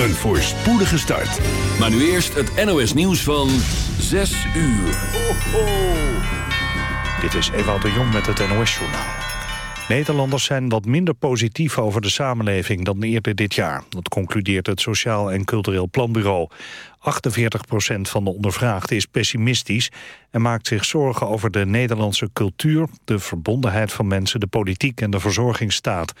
Een voorspoedige start. Maar nu eerst het NOS nieuws van 6 uur. Ho, ho. Dit is Ewout de Jong met het NOS-journaal. Nederlanders zijn wat minder positief over de samenleving dan eerder dit jaar. Dat concludeert het Sociaal en Cultureel Planbureau. 48% van de ondervraagden is pessimistisch... en maakt zich zorgen over de Nederlandse cultuur... de verbondenheid van mensen, de politiek en de verzorgingsstaat.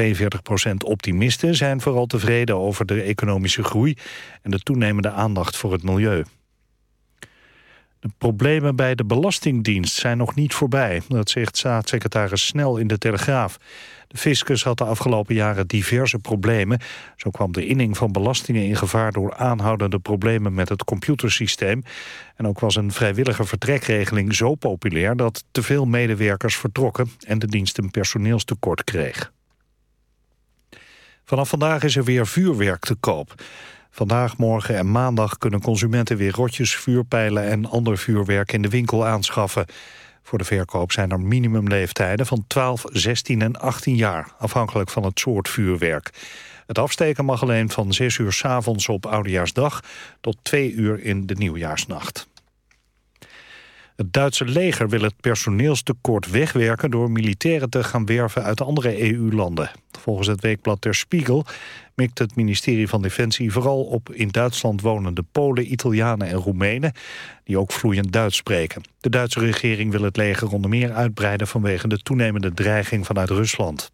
42% optimisten zijn vooral tevreden over de economische groei... en de toenemende aandacht voor het milieu. De problemen bij de Belastingdienst zijn nog niet voorbij. Dat zegt staatssecretaris Snel in de Telegraaf. De fiscus had de afgelopen jaren diverse problemen. Zo kwam de inning van belastingen in gevaar... door aanhoudende problemen met het computersysteem. En ook was een vrijwillige vertrekregeling zo populair... dat te veel medewerkers vertrokken en de dienst een personeelstekort kreeg. Vanaf vandaag is er weer vuurwerk te koop. Vandaag, morgen en maandag kunnen consumenten weer rotjes, vuurpijlen en ander vuurwerk in de winkel aanschaffen. Voor de verkoop zijn er minimumleeftijden van 12, 16 en 18 jaar, afhankelijk van het soort vuurwerk. Het afsteken mag alleen van 6 uur s avonds op Oudejaarsdag tot 2 uur in de Nieuwjaarsnacht. Het Duitse leger wil het personeelstekort wegwerken... door militairen te gaan werven uit andere EU-landen. Volgens het weekblad Der Spiegel mikt het ministerie van Defensie... vooral op in Duitsland wonende Polen, Italianen en Roemenen... die ook vloeiend Duits spreken. De Duitse regering wil het leger onder meer uitbreiden... vanwege de toenemende dreiging vanuit Rusland.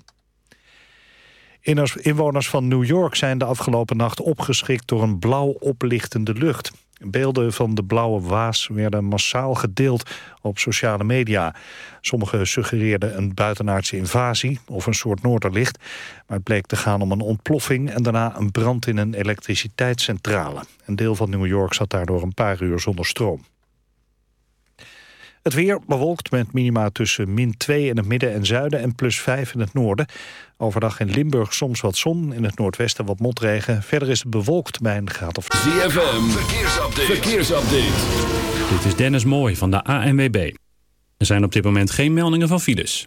Inwoners van New York zijn de afgelopen nacht opgeschrikt... door een blauw oplichtende lucht. Beelden van de blauwe waas werden massaal gedeeld op sociale media. Sommigen suggereerden een buitenaardse invasie of een soort noorderlicht. Maar het bleek te gaan om een ontploffing en daarna een brand in een elektriciteitscentrale. Een deel van New York zat daardoor een paar uur zonder stroom. Het weer bewolkt met minima tussen min 2 in het midden en zuiden en plus 5 in het noorden. Overdag in Limburg soms wat zon, in het noordwesten wat motregen. Verder is het bewolkt bij een graad of... ZFM, verkeersupdate. verkeersupdate. Dit is Dennis Mooij van de ANWB. Er zijn op dit moment geen meldingen van files.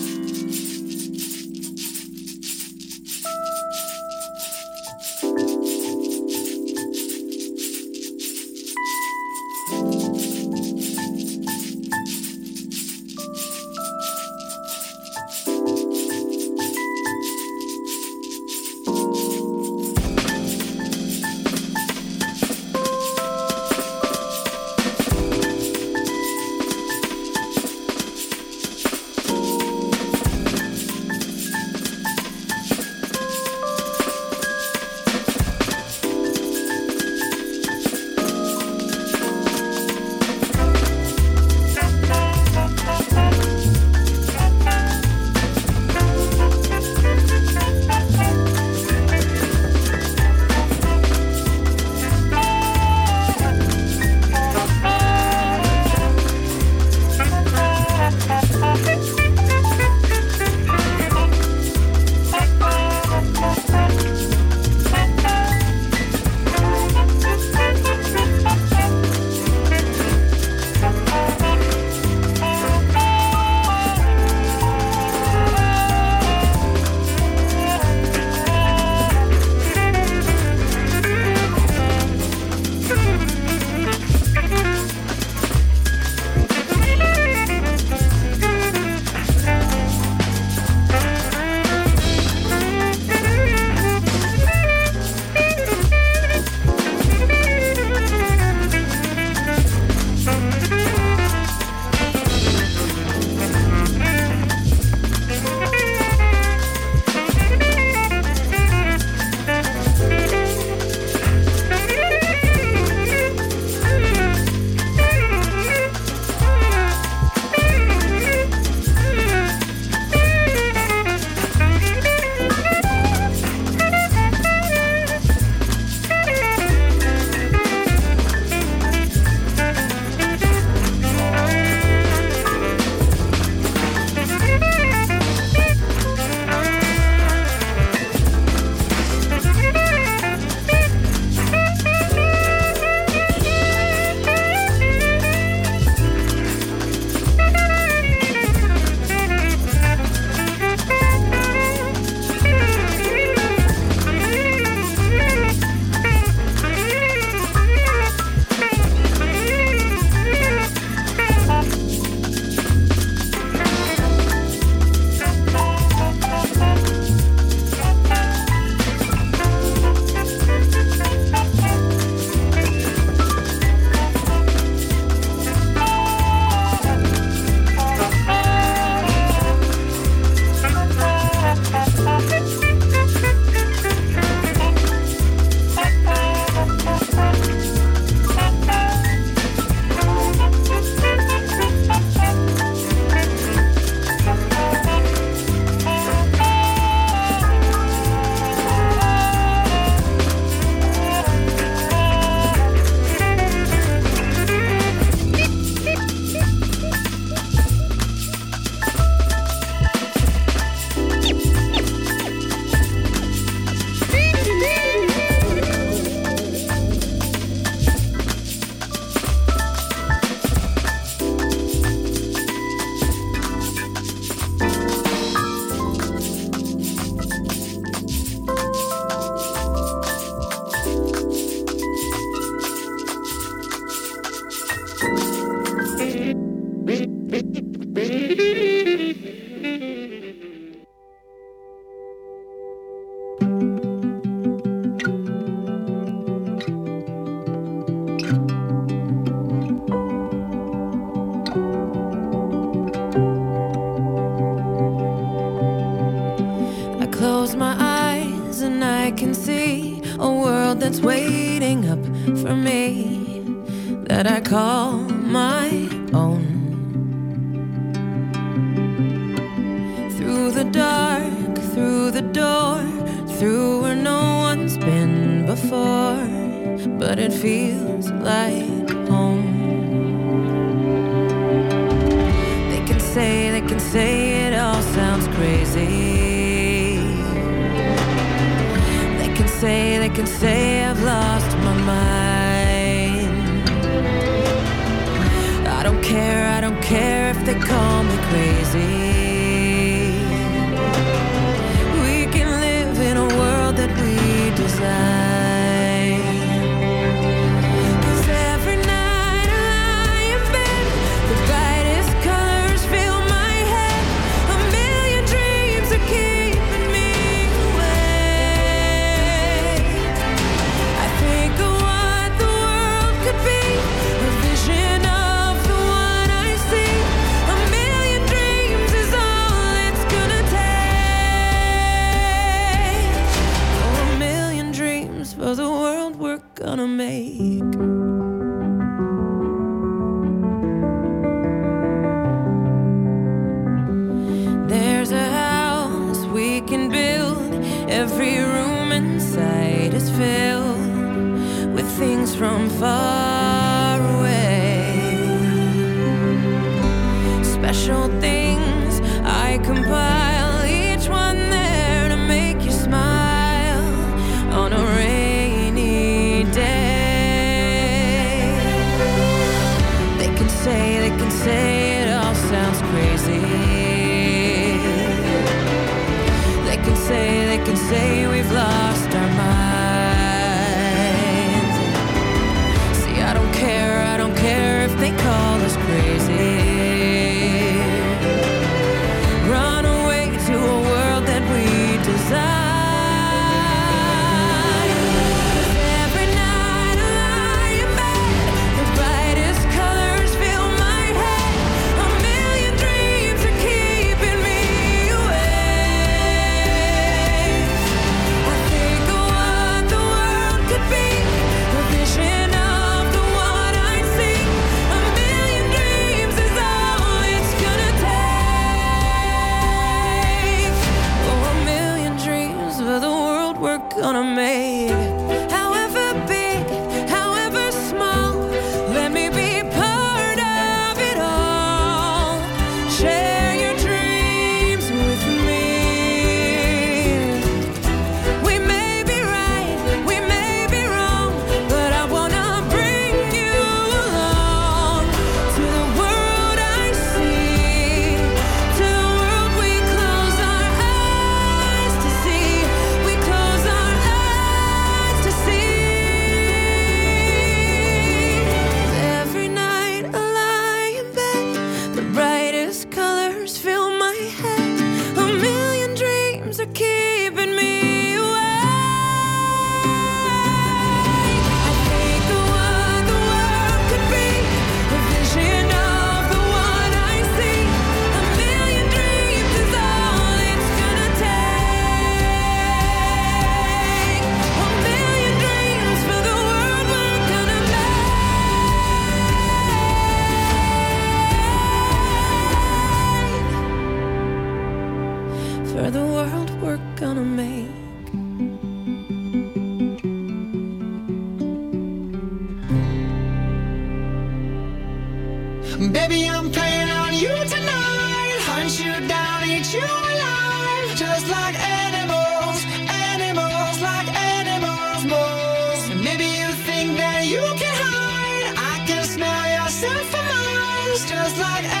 say, they can say I've lost my mind. I don't care, I don't care if they call me crazy. We can live in a world that we desire. gonna make. It's like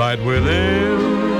right within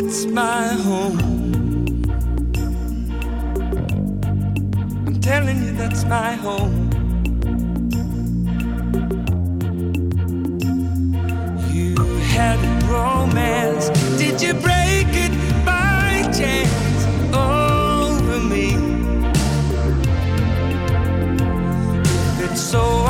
that's my home. I'm telling you, that's my home. You had a romance. Did you break it by chance over me? It's so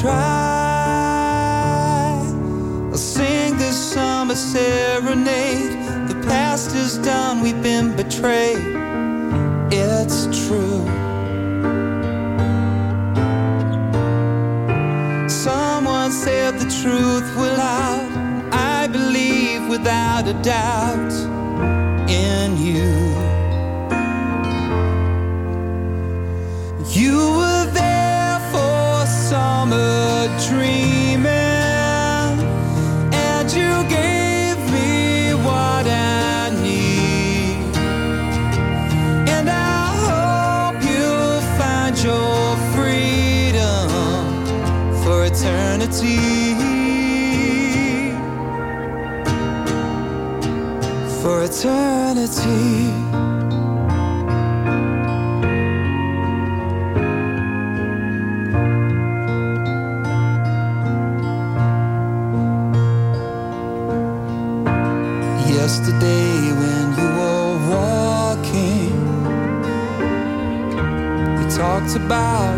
try. I'll sing this summer serenade. The past is done, we've been betrayed. It's true. Someone said the truth will out. I believe without a doubt in you. eternity. Yesterday, when you were walking, we talked about.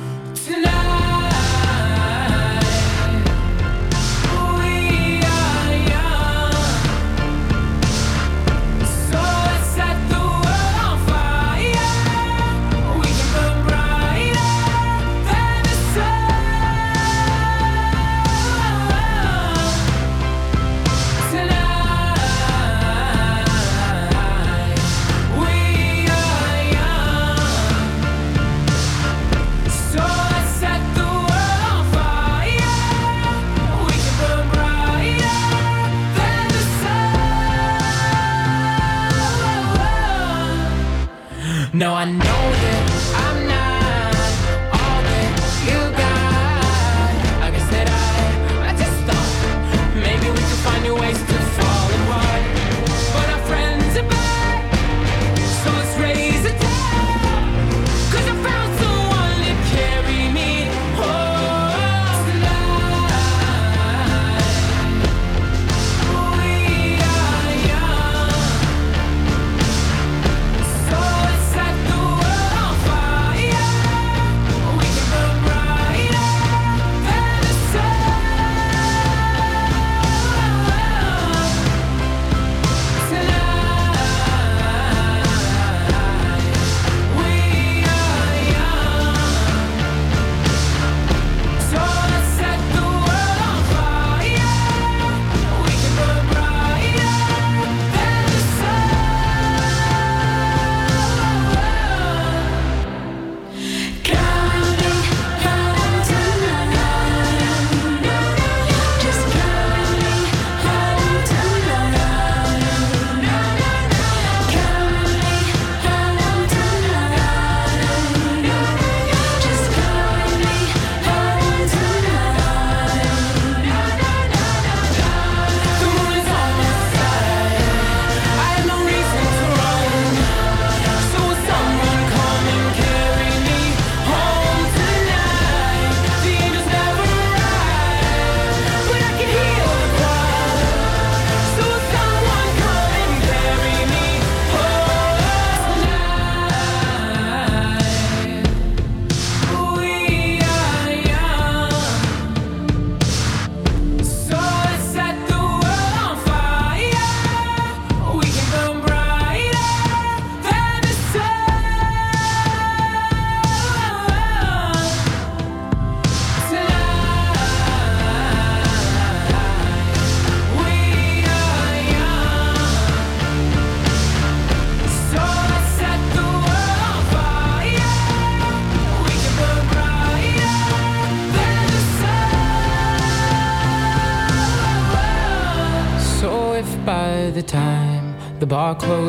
No, I know.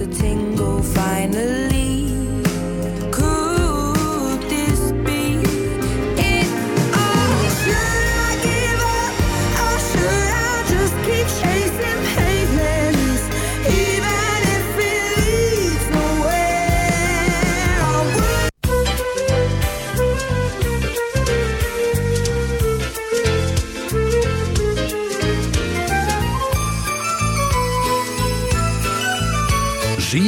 a tingle finally.